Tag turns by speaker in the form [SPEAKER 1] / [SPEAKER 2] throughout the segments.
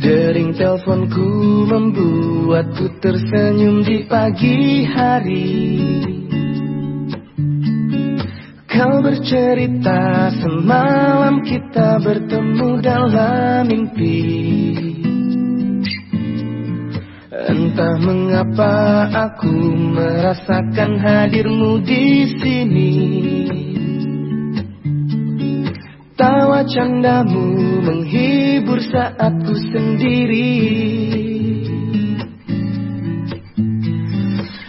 [SPEAKER 1] Dering teleponku membuatku tersenyum di pagi hari. Kau bercerita semalam kita bertemu dalam mimpi. Entah mengapa aku merasakan hadirmu di sini. Tawa candamu menghibur saat ku sendiri.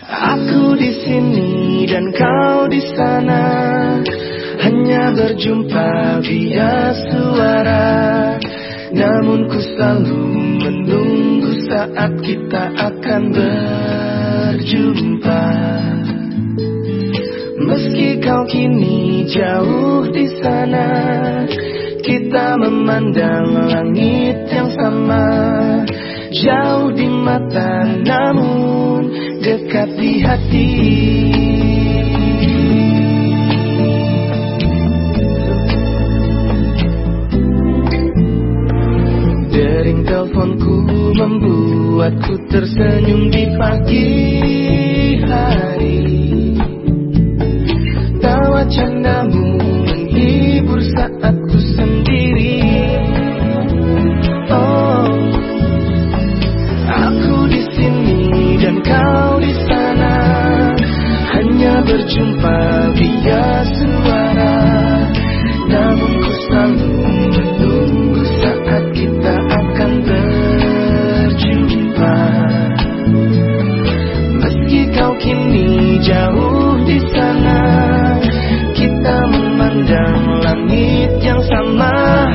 [SPEAKER 1] Aku di sini dan kau di sana. Hanya berjumpa via suara. Namun ku selalu menunggu saat kita akan berjumpa. Meski kau kini jauh di sana Kita memandang langit yang sama. Jauh di mata namun dekat di hati. Dering teleponku membuatku tersenyum di pagi hari. Tawa candamu menghibur saat berjumpa via suara. Namun ku selalu menunggu saat kita akan berjumpa. Meski kau kini jauh di sana Kita memandang langit yang sama.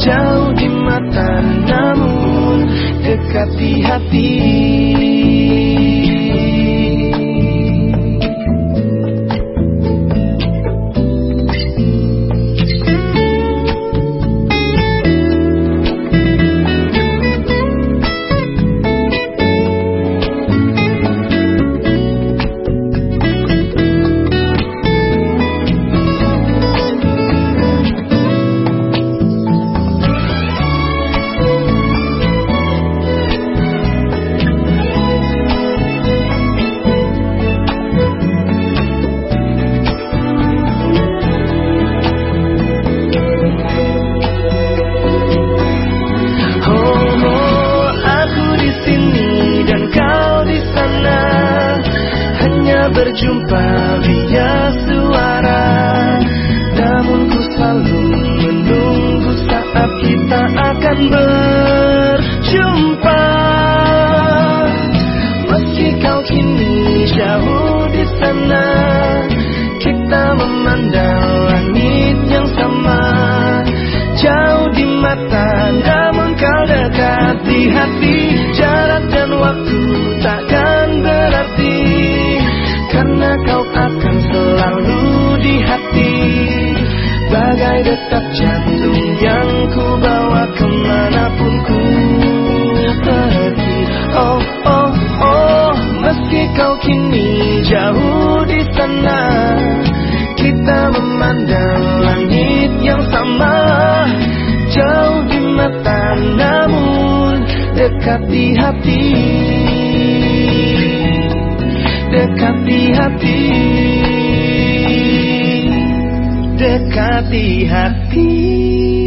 [SPEAKER 1] Jauh di mata namun dekat di hati berjumpa via suara. Namun ku selalu menunggu saat kita akan berjumpa Bagai detak jantung yang ku bawa ke mana pun ku pergi. Oh, oh, oh Meski kau kini jauh di sana Kita memandang langit yang sama. Jauh di mata namun dekat di hati. Dekat di hati Dekat di hati